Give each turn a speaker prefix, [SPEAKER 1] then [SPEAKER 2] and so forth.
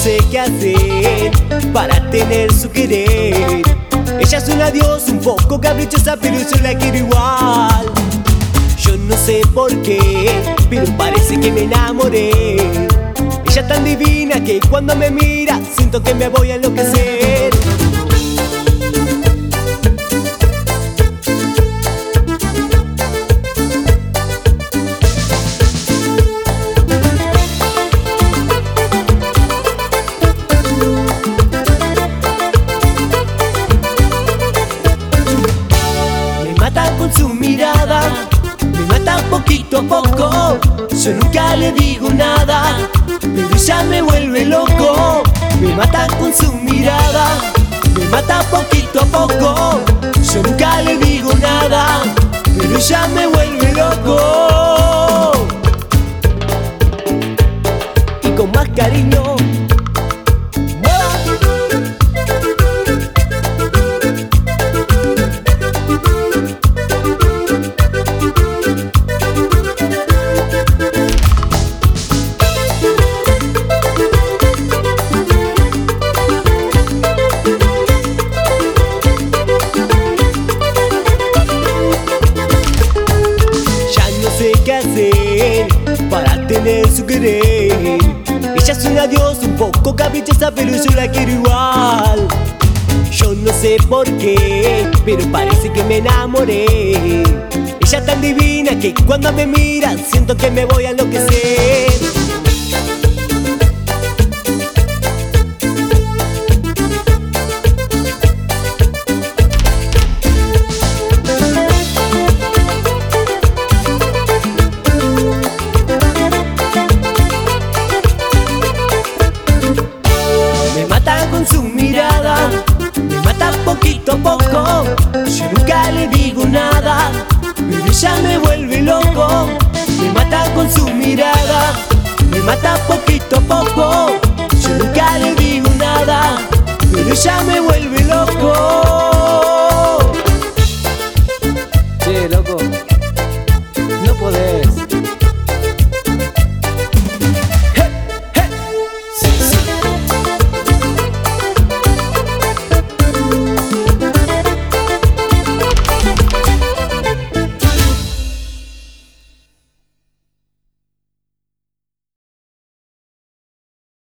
[SPEAKER 1] sé qué hacer para tener su querer. Ella es una diosa un poco caprichosa, pero yo la quiero igual. Yo no sé por qué, pero parece que me enamoré. Ella es tan divina que cuando me mira siento que me voy a enloquecer. Su mirada, me mata poquito a poco. Yo nunca le digo nada, pero ella me vuelve loco. Me mata con su mirada, me mata poquito a poco. Yo nunca le digo nada, pero ella me vuelve loco. Y con más cariño. Su querer. Ella es una diosa un poco caprichosa, pero yo la quiero igual. Yo no sé por qué, pero parece que me enamoré. Ella es tan divina que cuando me mira siento que me voy a enloquecer. Mata con su mirada, me mata poquito a poco.